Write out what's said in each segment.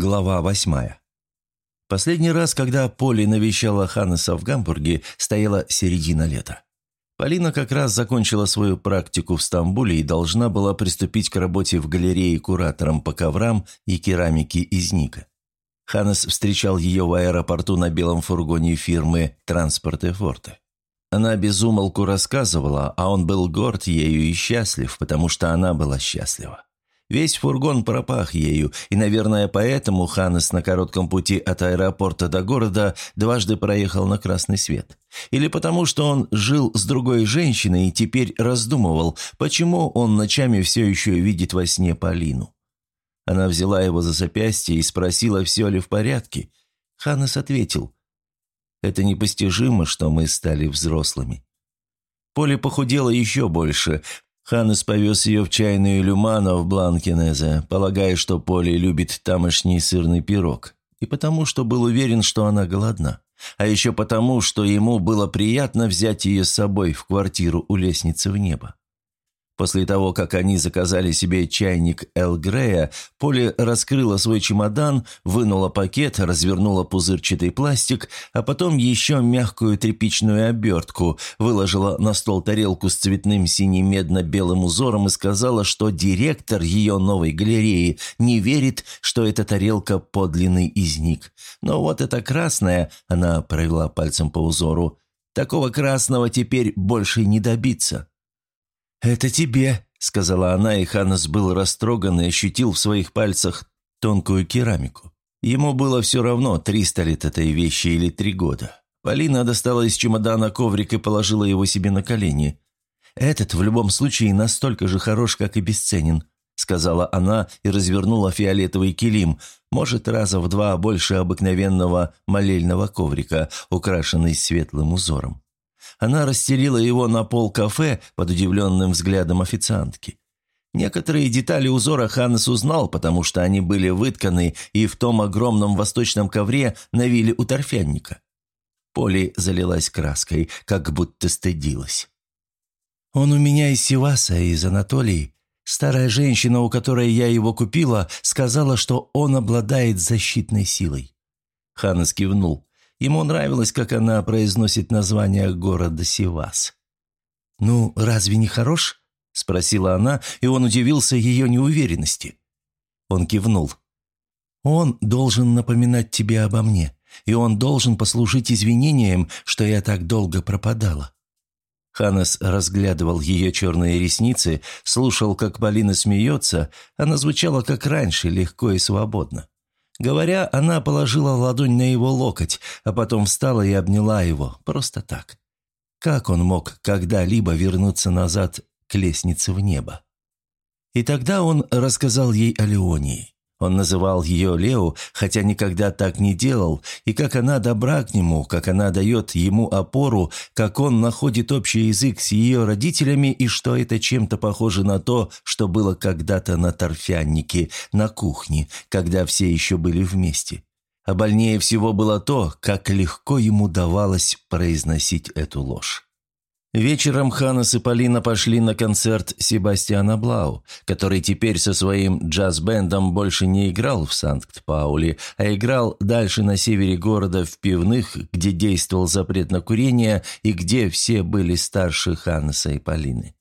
Глава восьмая. Последний раз, когда Поли навещала Ханнеса в Гамбурге, стояла середина лета. Полина как раз закончила свою практику в Стамбуле и должна была приступить к работе в галерее куратором по коврам и керамике из Ника. Ханнес встречал ее в аэропорту на белом фургоне фирмы «Транспорт и Форте». Она безумолку рассказывала, а он был горд ею и счастлив, потому что она была счастлива. Весь фургон пропах ею, и, наверное, поэтому Ханнес на коротком пути от аэропорта до города дважды проехал на красный свет. Или потому, что он жил с другой женщиной и теперь раздумывал, почему он ночами все еще видит во сне Полину. Она взяла его за запястье и спросила, все ли в порядке. Ханнес ответил, «Это непостижимо, что мы стали взрослыми». Поле похудела еще больше, Ханнес повез ее в чайную Люмана в Бланкинезе, полагая, что Поли любит тамошний сырный пирог, и потому, что был уверен, что она голодна. А еще потому, что ему было приятно взять ее с собой в квартиру у лестницы в небо. После того, как они заказали себе чайник Эл Грея, Поли раскрыла свой чемодан, вынула пакет, развернула пузырчатый пластик, а потом еще мягкую тряпичную обертку, выложила на стол тарелку с цветным сине-медно-белым узором и сказала, что директор ее новой галереи не верит, что эта тарелка подлинный изник. Но вот эта красная, она провела пальцем по узору, такого красного теперь больше не добиться. «Это тебе», — сказала она, и Ханнес был растроган и ощутил в своих пальцах тонкую керамику. Ему было все равно, триста лет этой вещи или три года. Полина достала из чемодана коврик и положила его себе на колени. «Этот в любом случае настолько же хорош, как и бесценен», — сказала она и развернула фиолетовый килим, может, раза в два больше обыкновенного молельного коврика, украшенный светлым узором. Она расстелила его на пол кафе под удивленным взглядом официантки. Некоторые детали узора Ханнес узнал, потому что они были вытканы и в том огромном восточном ковре на вилле у торфянника. Поли залилась краской, как будто стыдилась. «Он у меня из Севаса, из Анатолии. Старая женщина, у которой я его купила, сказала, что он обладает защитной силой». Ханнес кивнул. Ему нравилось, как она произносит название города Сивас. «Ну, разве не хорош?» – спросила она, и он удивился ее неуверенности. Он кивнул. «Он должен напоминать тебе обо мне, и он должен послужить извинением, что я так долго пропадала». Ханнес разглядывал ее черные ресницы, слушал, как Полина смеется, она звучала как раньше, легко и свободно. Говоря, она положила ладонь на его локоть, а потом встала и обняла его, просто так. Как он мог когда-либо вернуться назад к лестнице в небо? И тогда он рассказал ей о Леонии. Он называл ее Лео, хотя никогда так не делал, и как она добра к нему, как она дает ему опору, как он находит общий язык с ее родителями, и что это чем-то похоже на то, что было когда-то на торфяннике, на кухне, когда все еще были вместе. А больнее всего было то, как легко ему давалось произносить эту ложь. Вечером Ханнес и Полина пошли на концерт Себастьяна Блау, который теперь со своим джаз-бендом больше не играл в Санкт-Пауле, а играл дальше на севере города в пивных, где действовал запрет на курение и где все были старше Ханнеса и Полины.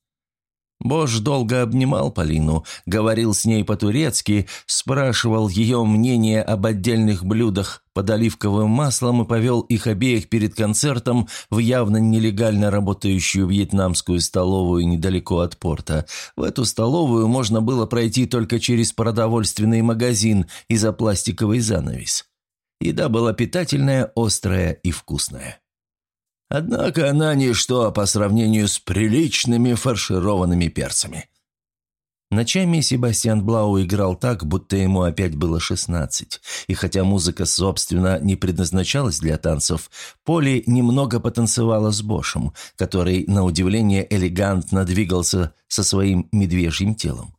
Бош долго обнимал Полину, говорил с ней по-турецки, спрашивал ее мнение об отдельных блюдах под оливковым маслом и повел их обеих перед концертом в явно нелегально работающую вьетнамскую столовую недалеко от порта. В эту столовую можно было пройти только через продовольственный магазин и за пластиковый занавес. Еда была питательная, острая и вкусная. Однако она ничто по сравнению с приличными фаршированными перцами. Ночами Себастьян Блау играл так, будто ему опять было шестнадцать, и хотя музыка, собственно, не предназначалась для танцев, Поли немного потанцевала с Бошем, который, на удивление, элегантно двигался со своим медвежьим телом.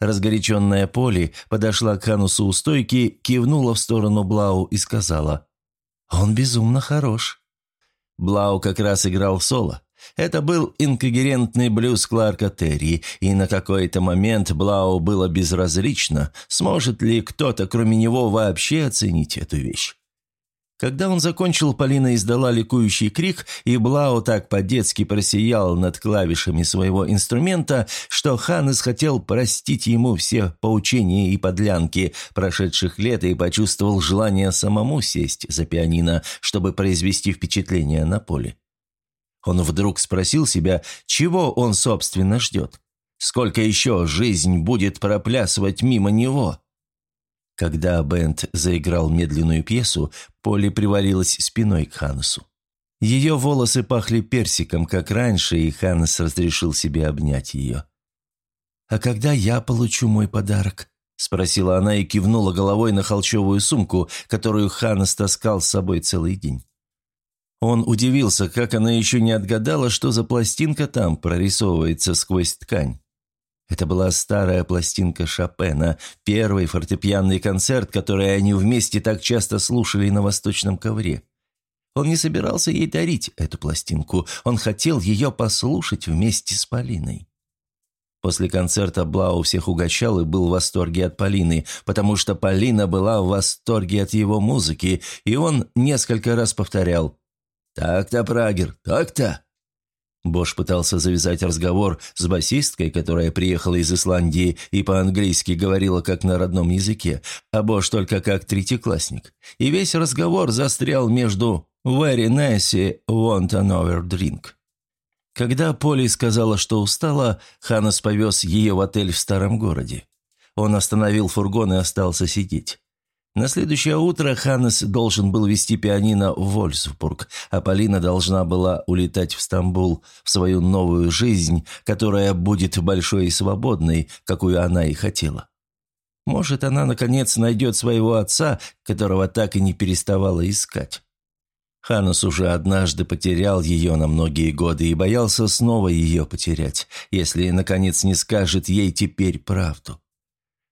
Разгоряченная Поли подошла к Ханусу у стойки, кивнула в сторону Блау и сказала «Он безумно хорош». Блау как раз играл соло. Это был инкогерентный блюз Кларка Терри, и на какой-то момент Блау было безразлично, сможет ли кто-то кроме него вообще оценить эту вещь. Когда он закончил, Полина издала ликующий крик, и Блау так по-детски просиял над клавишами своего инструмента, что Ханнес хотел простить ему все поучения и подлянки прошедших лет и почувствовал желание самому сесть за пианино, чтобы произвести впечатление на поле. Он вдруг спросил себя, чего он, собственно, ждет. Сколько еще жизнь будет проплясывать мимо него? Когда Бент заиграл медленную пьесу, Полли привалилась спиной к Ханнесу. Ее волосы пахли персиком, как раньше, и Ханнес разрешил себе обнять ее. «А когда я получу мой подарок?» – спросила она и кивнула головой на холчевую сумку, которую Ханнес таскал с собой целый день. Он удивился, как она еще не отгадала, что за пластинка там прорисовывается сквозь ткань. Это была старая пластинка Шопена, первый фортепианный концерт, который они вместе так часто слушали на восточном ковре. Он не собирался ей дарить эту пластинку, он хотел ее послушать вместе с Полиной. После концерта Блау всех угощал и был в восторге от Полины, потому что Полина была в восторге от его музыки, и он несколько раз повторял «Так-то, Прагер, так-то!» Бош пытался завязать разговор с басисткой, которая приехала из Исландии и по-английски говорила как на родном языке, а Бош только как третьеклассник. И весь разговор застрял между «very nice» и «want another drink». Когда Поли сказала, что устала, Ханнес повез ее в отель в старом городе. Он остановил фургон и остался сидеть. На следующее утро Ханнес должен был вести пианино в Вольсбург, а Полина должна была улетать в Стамбул в свою новую жизнь, которая будет большой и свободной, какую она и хотела. Может, она, наконец, найдет своего отца, которого так и не переставала искать. Ханус уже однажды потерял ее на многие годы и боялся снова ее потерять, если, наконец, не скажет ей теперь правду.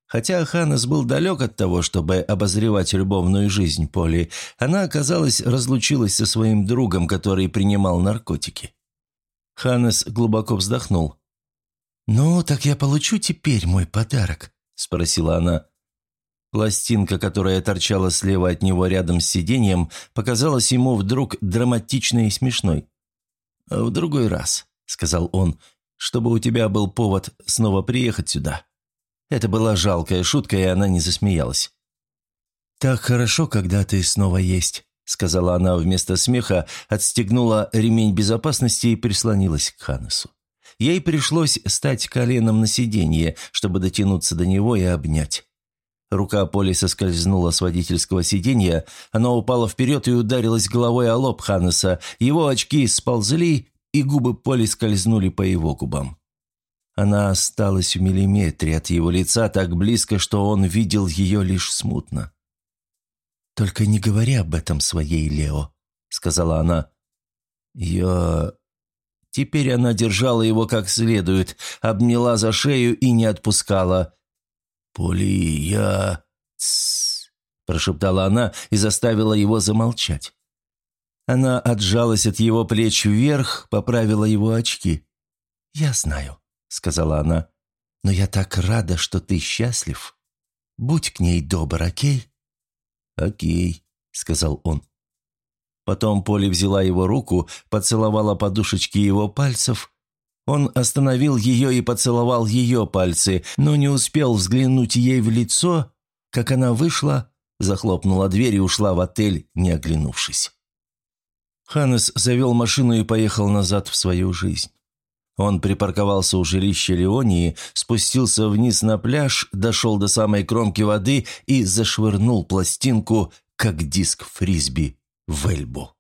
Хотя Ханнес был далек от того, чтобы обозревать любовную жизнь Поли, она, оказалось, разлучилась со своим другом, который принимал наркотики. Ханнес глубоко вздохнул. «Ну, так я получу теперь мой подарок?» – спросила она. Пластинка, которая торчала слева от него рядом с сиденьем, показалась ему вдруг драматичной и смешной. «В другой раз», – сказал он, – «чтобы у тебя был повод снова приехать сюда». Это была жалкая шутка, и она не засмеялась. «Так хорошо, когда ты снова есть», — сказала она вместо смеха, отстегнула ремень безопасности и прислонилась к Ханнесу. Ей пришлось стать коленом на сиденье, чтобы дотянуться до него и обнять. Рука Поли соскользнула с водительского сиденья, она упала вперед и ударилась головой о лоб Ханнеса, его очки сползли, и губы Поли скользнули по его губам. Она осталась в миллиметре от его лица так близко, что он видел ее лишь смутно. «Только не говори об этом своей Лео», — сказала она. «Я...» Теперь она держала его как следует, обняла за шею и не отпускала. «Поли, я...» Прошептала она и заставила его замолчать. Она отжалась от его плеч вверх, поправила его очки. «Я знаю», — сказала она. «Но я так рада, что ты счастлив. Будь к ней добр, окей?» «Окей», — сказал он. Потом Поли взяла его руку, поцеловала подушечки его пальцев. Он остановил ее и поцеловал ее пальцы, но не успел взглянуть ей в лицо, как она вышла, захлопнула дверь и ушла в отель, не оглянувшись. Ханнес завел машину и поехал назад в свою жизнь. Он припарковался у жилища Леонии, спустился вниз на пляж, дошел до самой кромки воды и зашвырнул пластинку, как диск фрисби, в Эльбу.